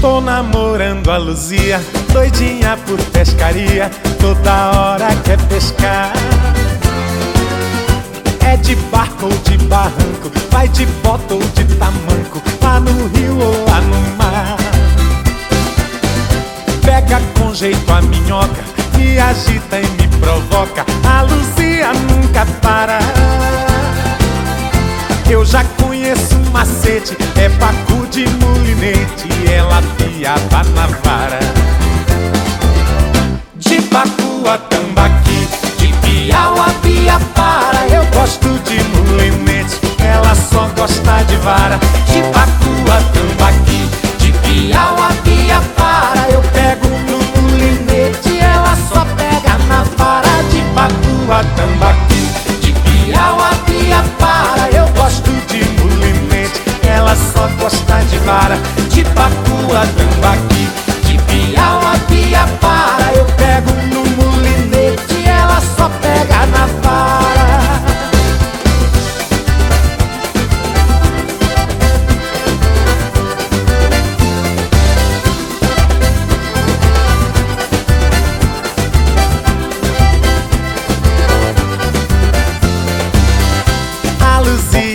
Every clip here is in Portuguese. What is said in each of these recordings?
Tô namorando a Luzia, doidinha por pescaria, toda hora quer pescar. É de barco ou de barranco, vai de bota ou de tamanco, lá no rio ou lá no mar. Pega com jeito a minhoca, me agita e me provoca, a Luzia nunca para. Eu já conheço um macete, é pacu de mulinete, ela piava na vara. De pacu a tambaqui, de piau a piapara, eu gosto de mulinete, ela só gosta de vara. De pacu a tambaqui, de piau a piapara, eu pego no mulinete, ela só pega na vara. De pacu a tambaqui,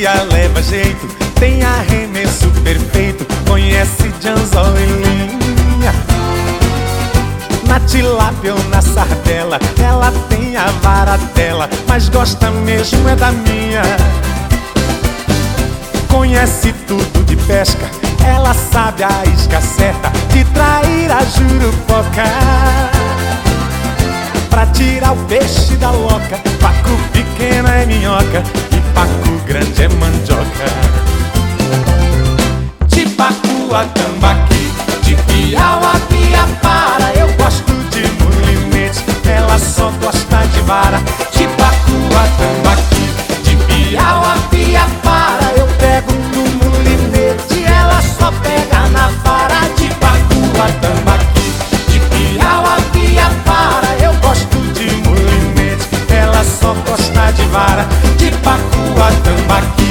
Luzia leva jeito, tem arremesso perfeito, conhece anzol e linha. Na tilápia ou na sardela, ela tem a vara dela, mas gosta mesmo é da minha. Conhece tudo de pesca, ela sabe a isca certa, de trair a jurupoca. sua tambaqui De Piauá, Piapara, eu gosto de Mulimete Ela só gosta de vara, de Bacuá, tambaqui De piau Piauá, Piapara, eu pego no Mulimete Ela só pega na vara, de Bacuá, tambaqui De piau Piauá, Piapara, eu gosto de Mulimete Ela só gosta de vara, de Bacuá, tambaqui